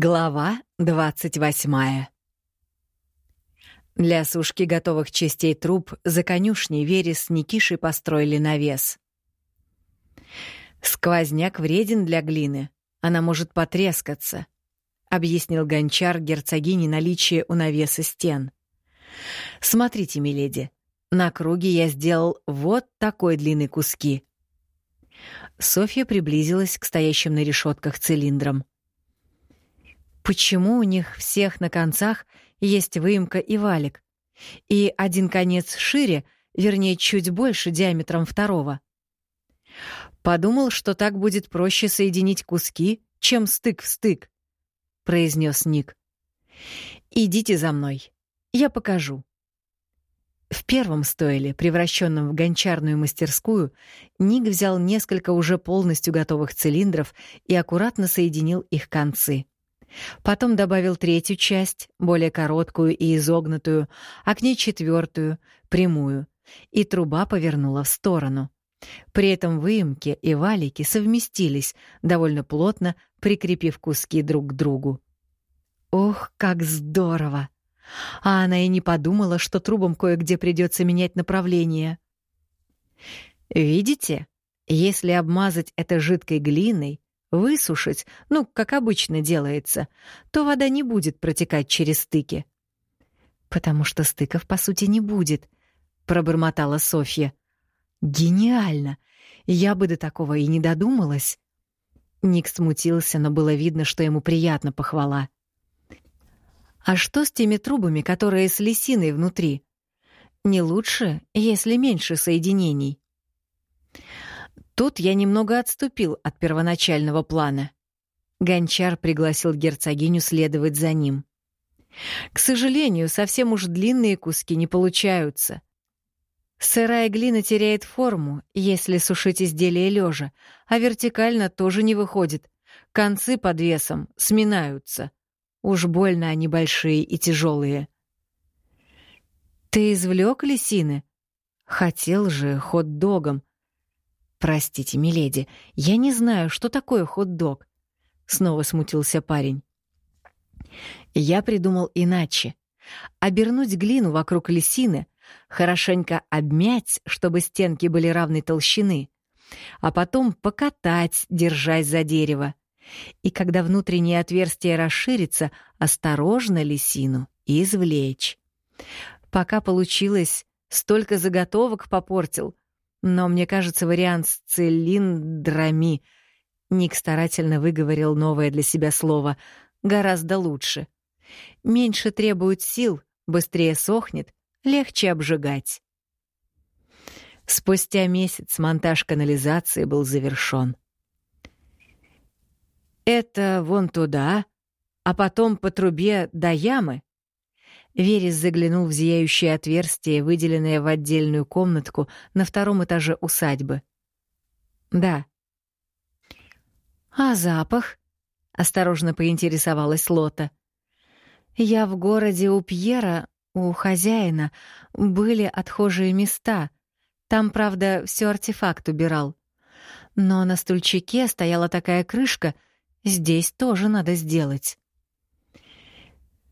Глава 28 Для сушки готовых частей труб за конюшней Верес с Никишей построили навес. «Сквозняк вреден для глины, она может потрескаться», — объяснил гончар герцогине наличие у навеса стен. «Смотрите, миледи, на круге я сделал вот такой длины куски». Софья приблизилась к стоящим на решетках цилиндрам. Почему у них всех на концах есть выемка и валик? И один конец шире, вернее, чуть больше диаметром второго. Подумал, что так будет проще соединить куски, чем стык в стык, произнес Ник. Идите за мной, я покажу. В первом стойле, превращенном в гончарную мастерскую, Ник взял несколько уже полностью готовых цилиндров и аккуратно соединил их концы. Потом добавил третью часть, более короткую и изогнутую, а к ней четвертую, прямую, и труба повернула в сторону. При этом выемки и валики совместились, довольно плотно прикрепив куски друг к другу. Ох, как здорово! А она и не подумала, что трубам кое-где придется менять направление. Видите, если обмазать это жидкой глиной, высушить, ну, как обычно делается, то вода не будет протекать через стыки. «Потому что стыков, по сути, не будет», — пробормотала Софья. «Гениально! Я бы до такого и не додумалась». Ник смутился, но было видно, что ему приятно похвала. «А что с теми трубами, которые с лисиной внутри? Не лучше, если меньше соединений?» Тут я немного отступил от первоначального плана. Гончар пригласил герцогиню следовать за ним. К сожалению, совсем уж длинные куски не получаются. Сырая глина теряет форму, если сушить изделие лежа, а вертикально тоже не выходит. Концы под весом сминаются. Уж больно они большие и тяжелые. «Ты извлек лисины?» Хотел же хот-догом. «Простите, миледи, я не знаю, что такое хот-дог», — снова смутился парень. Я придумал иначе. Обернуть глину вокруг лисины, хорошенько обмять, чтобы стенки были равной толщины, а потом покатать, держась за дерево. И когда внутреннее отверстие расширится, осторожно лисину извлечь. Пока получилось, столько заготовок попортил, но мне кажется, вариант с цилиндрами, Ник старательно выговорил новое для себя слово, гораздо лучше. Меньше требует сил, быстрее сохнет, легче обжигать. Спустя месяц монтаж канализации был завершён. «Это вон туда, а потом по трубе до ямы?» Верес заглянул в зияющее отверстие, выделенное в отдельную комнатку на втором этаже усадьбы. «Да». «А запах?» — осторожно поинтересовалась Лота. «Я в городе у Пьера, у хозяина, были отхожие места. Там, правда, все артефакт убирал. Но на стульчике стояла такая крышка, здесь тоже надо сделать».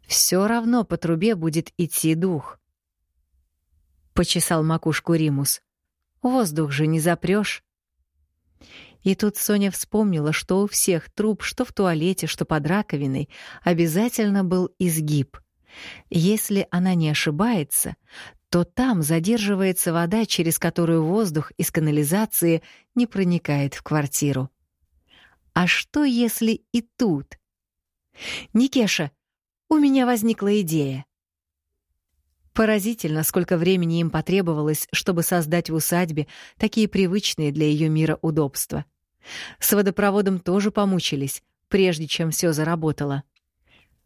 Все равно по трубе будет идти дух. Почесал макушку Римус. Воздух же не запрёшь. И тут Соня вспомнила, что у всех труб, что в туалете, что под раковиной, обязательно был изгиб. Если она не ошибается, то там задерживается вода, через которую воздух из канализации не проникает в квартиру. А что, если и тут? «Никеша, у меня возникла идея. Поразительно, сколько времени им потребовалось, чтобы создать в усадьбе такие привычные для ее мира удобства. С водопроводом тоже помучились, прежде чем все заработало.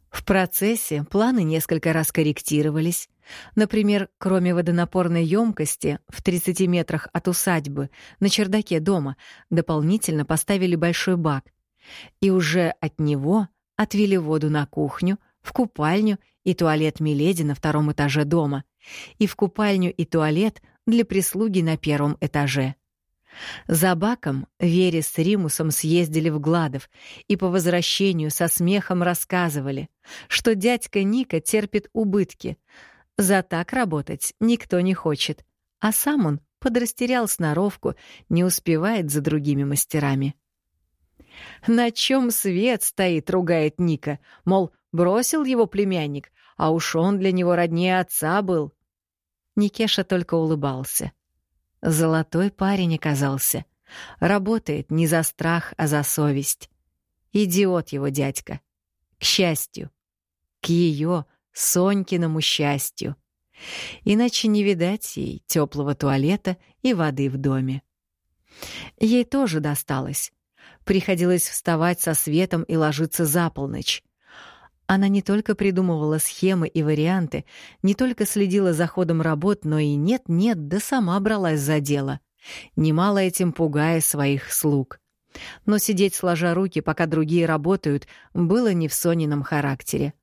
В процессе планы несколько раз корректировались. Например, кроме водонапорной емкости в 30 метрах от усадьбы на чердаке дома дополнительно поставили большой бак. И уже от него отвели воду на кухню, в купальню и туалет Миледи на втором этаже дома, и в купальню и туалет для прислуги на первом этаже. За баком Вере с Римусом съездили в Гладов и по возвращению со смехом рассказывали, что дядька Ника терпит убытки. За так работать никто не хочет, а сам он подрастерял сноровку, не успевает за другими мастерами. «На чем свет стоит?» — ругает Ника. Мол, бросил его племянник, а уж он для него роднее отца был. Никеша только улыбался. Золотой парень оказался. Работает не за страх, а за совесть. Идиот его дядька. К счастью. К ее, Сонькиному счастью. Иначе не видать ей теплого туалета и воды в доме. Ей тоже досталось. Приходилось вставать со светом и ложиться за полночь. Она не только придумывала схемы и варианты, не только следила за ходом работ, но и нет-нет, да сама бралась за дело, немало этим пугая своих слуг. Но сидеть сложа руки, пока другие работают, было не в Сонином характере.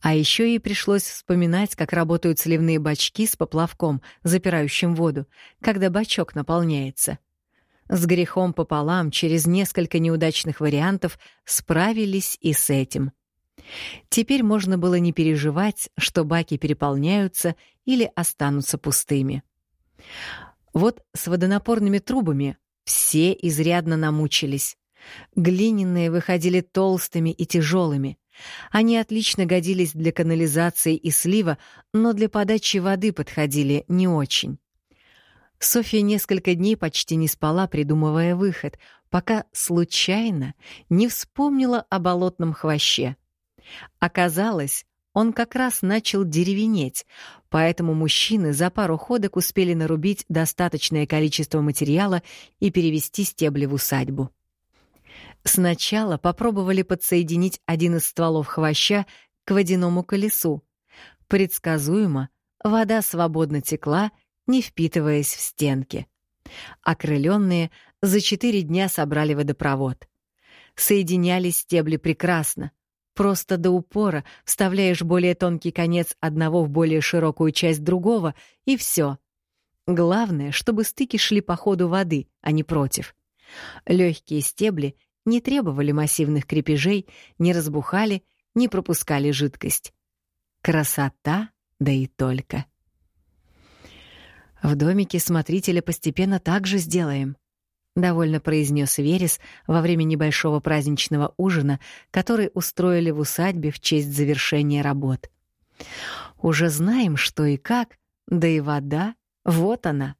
А еще ей пришлось вспоминать, как работают сливные бачки с поплавком, запирающим воду, когда бачок наполняется. С грехом пополам, через несколько неудачных вариантов, справились и с этим. Теперь можно было не переживать, что баки переполняются или останутся пустыми. Вот с водонапорными трубами все изрядно намучились. Глиняные выходили толстыми и тяжелыми. Они отлично годились для канализации и слива, но для подачи воды подходили не очень. Софья несколько дней почти не спала, придумывая выход, пока случайно не вспомнила о болотном хвоще — Оказалось, он как раз начал деревенеть, поэтому мужчины за пару ходок успели нарубить достаточное количество материала и перевести стебли в усадьбу. Сначала попробовали подсоединить один из стволов хвоща к водяному колесу. Предсказуемо, вода свободно текла, не впитываясь в стенки. Окрыленные за четыре дня собрали водопровод. Соединялись стебли прекрасно, Просто до упора вставляешь более тонкий конец одного в более широкую часть другого, и все. Главное, чтобы стыки шли по ходу воды, а не против. Легкие стебли не требовали массивных крепежей, не разбухали, не пропускали жидкость. Красота, да и только. В домике смотрителя постепенно так же сделаем довольно произнес Верес во время небольшого праздничного ужина, который устроили в усадьбе в честь завершения работ. Уже знаем, что и как, да и вода, вот она.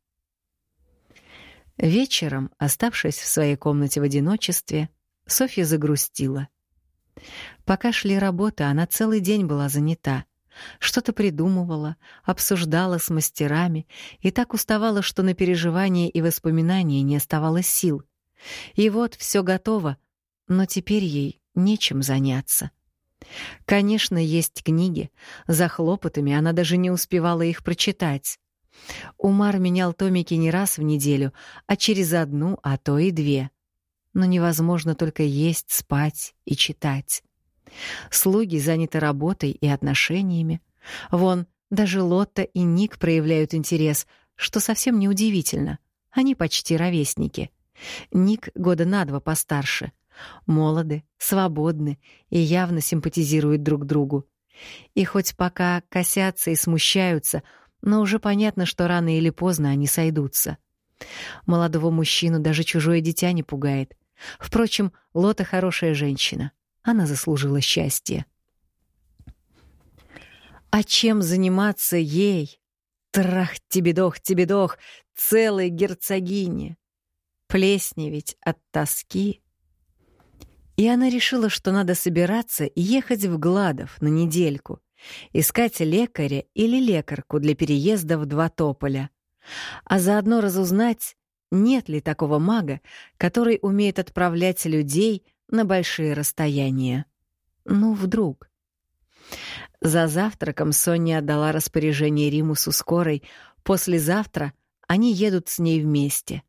Вечером, оставшись в своей комнате в одиночестве, Софья загрустила. Пока шли работы, она целый день была занята — что-то придумывала, обсуждала с мастерами и так уставала, что на переживания и воспоминания не оставалось сил. И вот все готово, но теперь ей нечем заняться. Конечно, есть книги, за хлопотами она даже не успевала их прочитать. Умар менял томики не раз в неделю, а через одну, а то и две. Но невозможно только есть, спать и читать. Слуги заняты работой и отношениями. Вон, даже Лотта и Ник проявляют интерес, что совсем неудивительно. Они почти ровесники. Ник года на два постарше. Молоды, свободны и явно симпатизируют друг другу. И хоть пока косятся и смущаются, но уже понятно, что рано или поздно они сойдутся. Молодого мужчину даже чужое дитя не пугает. Впрочем, Лота хорошая женщина. Она заслужила счастье. А чем заниматься ей? Трах, тебе-дох, тебе-дох, целой герцогине. Плесневеть от тоски. И она решила, что надо собираться и ехать в Гладов на недельку, искать лекаря или лекарку для переезда в Два Тополя, а заодно разузнать, нет ли такого мага, который умеет отправлять людей на большие расстояния. Ну, вдруг. За завтраком Соня отдала распоряжение Римусу скорой. Послезавтра они едут с ней вместе.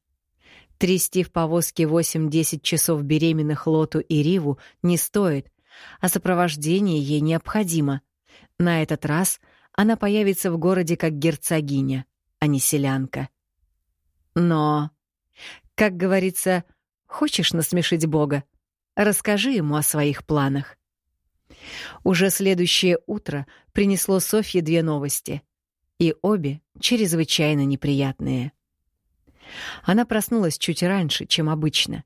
Трясти в повозке 8-10 часов беременных Лоту и Риву не стоит, а сопровождение ей необходимо. На этот раз она появится в городе как герцогиня, а не селянка. Но Как говорится, хочешь насмешить Бога? Расскажи ему о своих планах. Уже следующее утро принесло Софье две новости, и обе чрезвычайно неприятные. Она проснулась чуть раньше, чем обычно,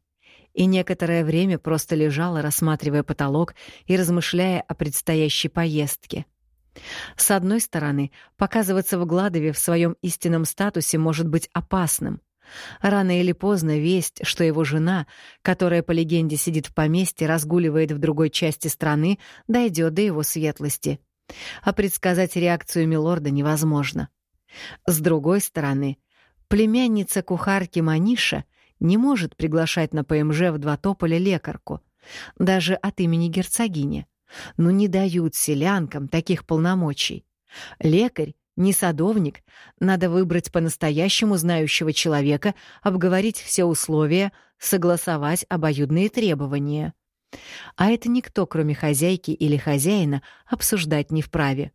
и некоторое время просто лежала, рассматривая потолок и размышляя о предстоящей поездке. С одной стороны, показываться в Гладове в своем истинном статусе может быть опасным. Рано или поздно весть, что его жена, которая по легенде сидит в поместье, разгуливает в другой части страны, дойдет до его светлости. А предсказать реакцию милорда невозможно. С другой стороны, племянница кухарки Маниша не может приглашать на ПМЖ в два тополя лекарку, даже от имени герцогини. Но не дают селянкам таких полномочий. Лекарь не садовник, надо выбрать по-настоящему знающего человека, обговорить все условия, согласовать обоюдные требования. А это никто, кроме хозяйки или хозяина, обсуждать не вправе.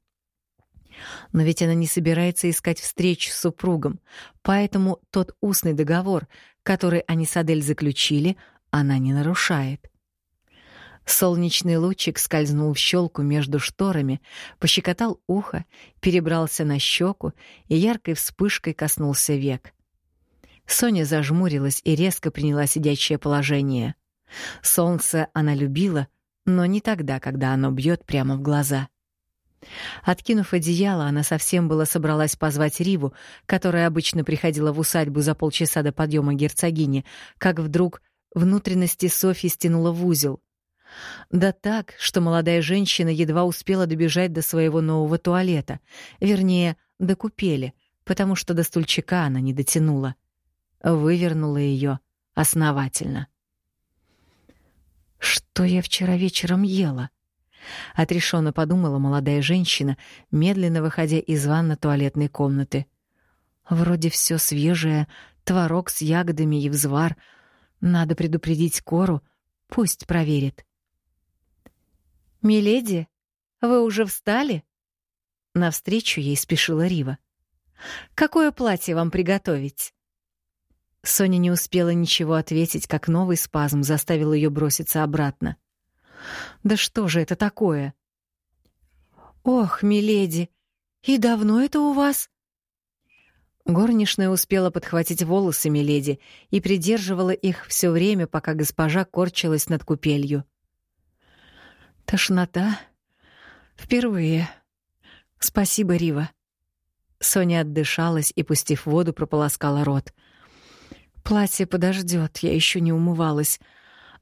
Но ведь она не собирается искать встреч с супругом, поэтому тот устный договор, который они с Адель заключили, она не нарушает. Солнечный лучик скользнул в щелку между шторами, пощекотал ухо, перебрался на щеку и яркой вспышкой коснулся век. Соня зажмурилась и резко приняла сидячее положение. Солнце она любила, но не тогда, когда оно бьет прямо в глаза. Откинув одеяло, она совсем было собралась позвать Риву, которая обычно приходила в усадьбу за полчаса до подъема герцогини, как вдруг внутренности Софьи стянула в узел. Да так, что молодая женщина едва успела добежать до своего нового туалета, вернее, до купели, потому что до стульчика она не дотянула. Вывернула ее основательно. «Что я вчера вечером ела?» — отрешенно подумала молодая женщина, медленно выходя из ванно-туалетной комнаты. «Вроде все свежее, творог с ягодами и взвар. Надо предупредить Кору, пусть проверит». «Миледи, вы уже встали?» Навстречу ей спешила Рива. «Какое платье вам приготовить?» Соня не успела ничего ответить, как новый спазм заставил ее броситься обратно. «Да что же это такое?» «Ох, миледи, и давно это у вас?» Горничная успела подхватить волосы миледи и придерживала их все время, пока госпожа корчилась над купелью. Тошнота. Впервые. Спасибо, Рива. Соня отдышалась и, пустив воду, прополоскала рот. Платье подождет, я еще не умывалась.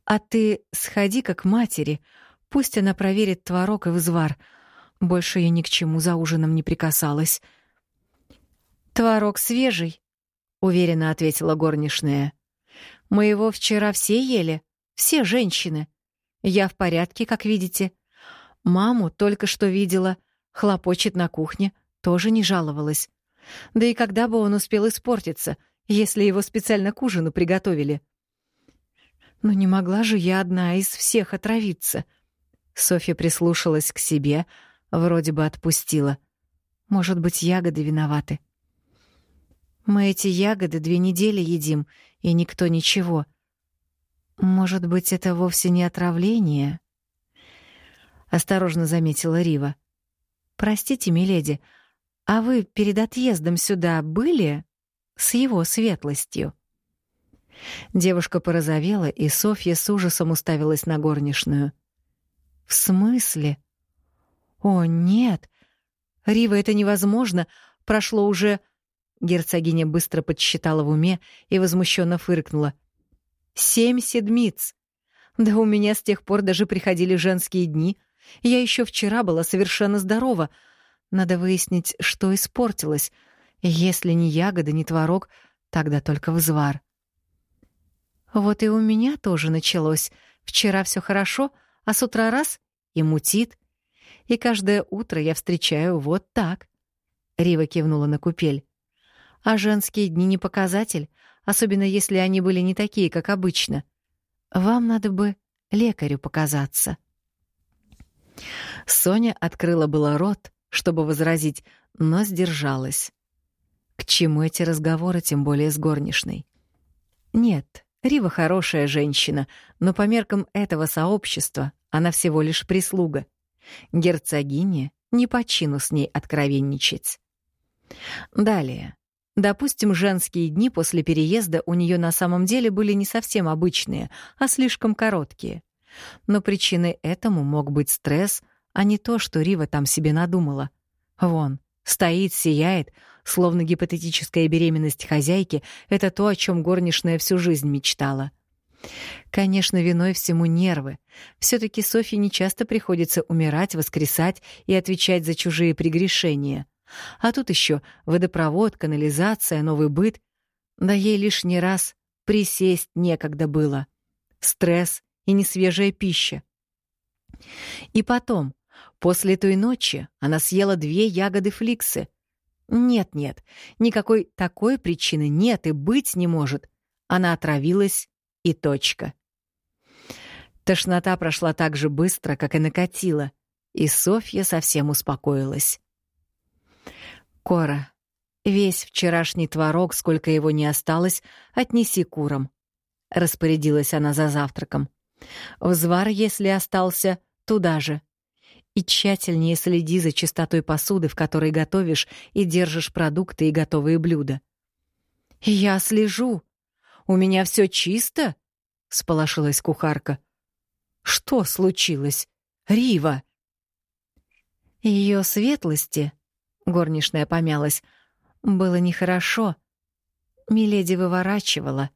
А ты сходи как матери, пусть она проверит творог и взвар. Больше я ни к чему за ужином не прикасалась. Творог свежий, уверенно ответила горничная. Мы его вчера все ели, все женщины. Я в порядке, как видите. Маму только что видела, хлопочет на кухне, тоже не жаловалась. Да и когда бы он успел испортиться, если его специально к ужину приготовили? Но не могла же я одна из всех отравиться. Софья прислушалась к себе, вроде бы отпустила. Может быть, ягоды виноваты. Мы эти ягоды две недели едим, и никто ничего. Может быть, это вовсе не отравление? Осторожно заметила Рива. Простите, миледи, а вы перед отъездом сюда были с его светлостью? Девушка порозовела, и Софья с ужасом уставилась на горничную. В смысле? О, нет. Рива, это невозможно. Прошло уже Герцогиня быстро подсчитала в уме и возмущенно фыркнула. Семь седмиц. Да у меня с тех пор даже приходили женские дни. Я еще вчера была совершенно здорова. Надо выяснить, что испортилось. Если не ягоды, не творог, тогда только взвар. Вот и у меня тоже началось. Вчера все хорошо, а с утра раз — и мутит. И каждое утро я встречаю вот так. Рива кивнула на купель. А женские дни не показатель — особенно если они были не такие, как обычно. Вам надо бы лекарю показаться. Соня открыла было рот, чтобы возразить, но сдержалась. К чему эти разговоры, тем более с горничной? Нет, Рива хорошая женщина, но по меркам этого сообщества она всего лишь прислуга. Герцогине не по чину с ней откровенничать. Далее. Допустим, женские дни после переезда у нее на самом деле были не совсем обычные, а слишком короткие. Но причиной этому мог быть стресс, а не то, что Рива там себе надумала. Вон, стоит, сияет, словно гипотетическая беременность хозяйки — это то, о чем горничная всю жизнь мечтала. Конечно, виной всему нервы. все таки Софье нечасто приходится умирать, воскресать и отвечать за чужие прегрешения. А тут еще водопровод, канализация, новый быт. Да ей лишний раз присесть некогда было. Стресс и несвежая пища. И потом, после той ночи она съела две ягоды фликсы. Нет-нет, никакой такой причины нет и быть не может. Она отравилась и точка. Тошнота прошла так же быстро, как и накатила, и Софья совсем успокоилась. «Кора, весь вчерашний творог, сколько его не осталось, отнеси курам», — распорядилась она за завтраком. «Взвар, если остался, туда же. И тщательнее следи за чистотой посуды, в которой готовишь и держишь продукты и готовые блюда». «Я слежу», у меня все чисто?» — сполошилась кухарка. «Что случилось? Рива!» Ее светлости, — горничная помялась, — было нехорошо. Миледи выворачивала.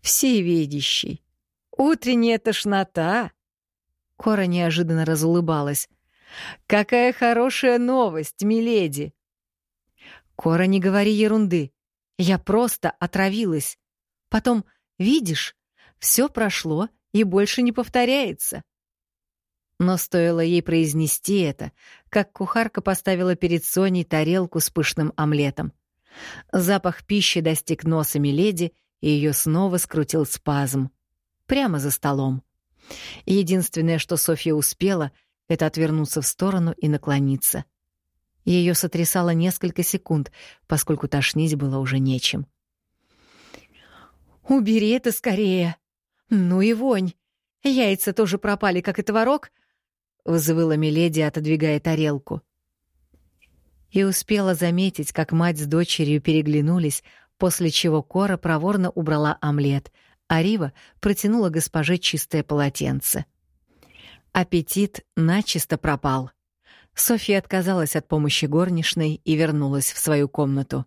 «Всевидящий! Утренняя тошнота!» Кора неожиданно разулыбалась. «Какая хорошая новость, миледи!» «Кора, не говори ерунды. Я просто отравилась. Потом, видишь, все прошло и больше не повторяется. Но стоило ей произнести это, как кухарка поставила перед Соней тарелку с пышным омлетом. Запах пищи достиг носа Миледи, и ее снова скрутил спазм. Прямо за столом. Единственное, что Софья успела, это отвернуться в сторону и наклониться. Ее сотрясало несколько секунд, поскольку тошнить было уже нечем. Убери это скорее. Ну и вонь. Яйца тоже пропали, как и творог, — взвыла Миледи, отодвигая тарелку. И успела заметить, как мать с дочерью переглянулись, после чего Кора проворно убрала омлет, а Рива протянула госпоже чистое полотенце. Аппетит начисто пропал. Софья отказалась от помощи горничной и вернулась в свою комнату.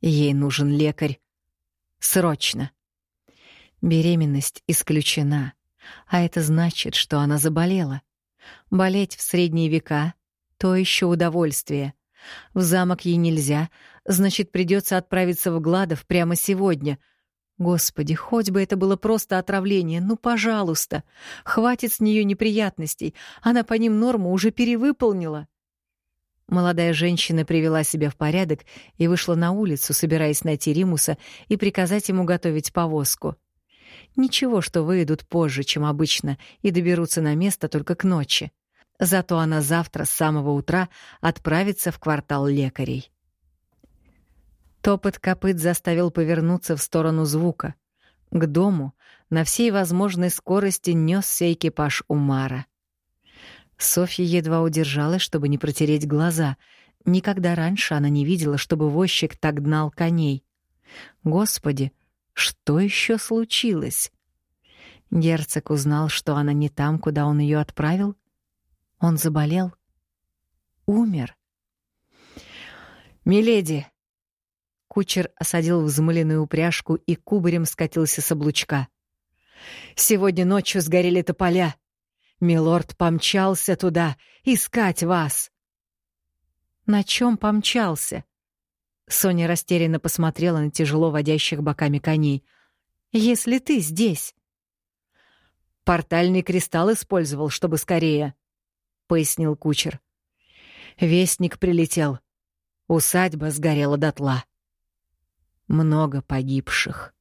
Ей нужен лекарь. Срочно. Беременность исключена, а это значит, что она заболела. Болеть в средние века — то еще удовольствие. В замок ей нельзя, значит, придется отправиться в Гладов прямо сегодня. Господи, хоть бы это было просто отравление, ну, пожалуйста. Хватит с нее неприятностей, она по ним норму уже перевыполнила. Молодая женщина привела себя в порядок и вышла на улицу, собираясь найти Римуса и приказать ему готовить повозку. Ничего, что выйдут позже, чем обычно, и доберутся на место только к ночи. Зато она завтра с самого утра отправится в квартал лекарей. Топот копыт заставил повернуться в сторону звука. К дому на всей возможной скорости несся экипаж Умара. Софья едва удержалась, чтобы не протереть глаза. Никогда раньше она не видела, чтобы возчик так гнал коней. Господи, что еще случилось? Герцог узнал, что она не там, куда он ее отправил? Он заболел? Умер? «Миледи!» Кучер осадил взмыленную упряжку и кубарем скатился с облучка. «Сегодня ночью сгорели тополя. Милорд помчался туда искать вас. На чем помчался? Соня растерянно посмотрела на тяжело водящих боками коней. Если ты здесь. Портальный кристалл использовал, чтобы скорее, пояснил кучер. Вестник прилетел. Усадьба сгорела дотла. Много погибших.